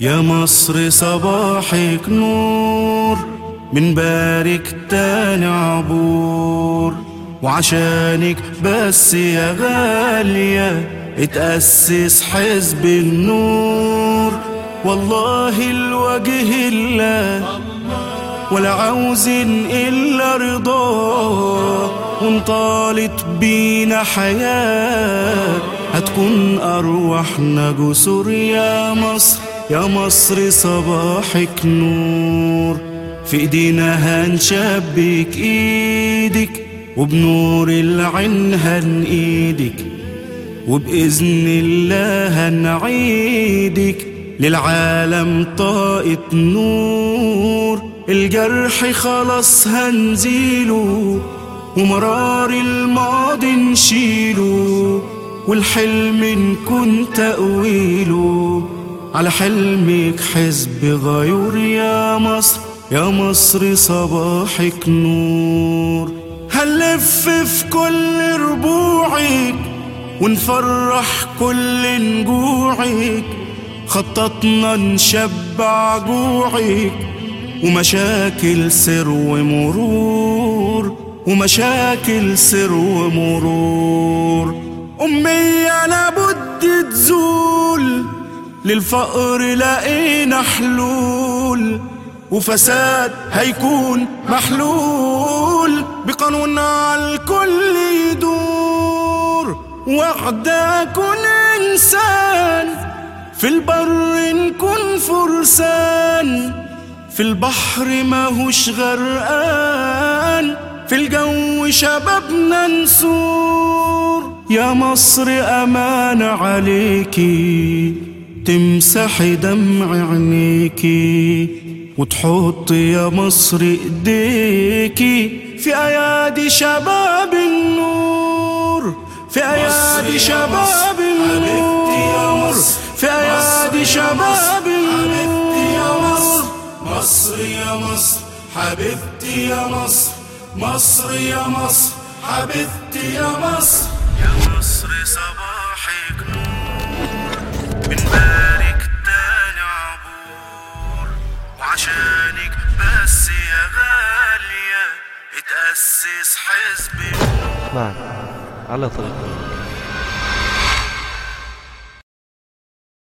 يا مصر صباحك نور من بارك تاني عبور. وعشانك بس يا غالية اتأسس حزب النور. والله الوجه الله ولا عاوزين إلا رضاه وانطالت بينا حياة. هتكون أرواحنا جسور يا مصر يا مصر صباحك نور. في إيدينا هنشبك إيدك وبنور العين هنقيدك وبإذن الله هنعيدك للعالم طاقة نور. الجرح خلاص هنزيله ومرار الماضي نشيله والحلم نكون تأويله على حلمك حزب غيور يا مصر يا مصر صباحك نور. هنلف في كل ربوعك ونفرح كل نجوعك خططنا نشبع جوعك. ومشاكل سر ومرور ومشاكل سر ومرور. أمية لابد تزول للفقر لقينا حلول. وفساد هيكون محلول بقانون على الكل يدور. وحدة كن إنسان في البر نكون فرسان. في البحر ماهوش غرقان في الجو شبابنا نسور. يا مصر أمان عليكي تمسحي دمع عينيكي وتحط يا مصر إيديكي في أيادي شباب النور في أيادي شباب مصر يا مصر حبيبتي يا مصر مصر يا مصر حبيبتي يا مصر. يا مصر صباحك نور من بارك تاني عبور. وعشانك بس يا غالية اتأسس حزب معك على طريق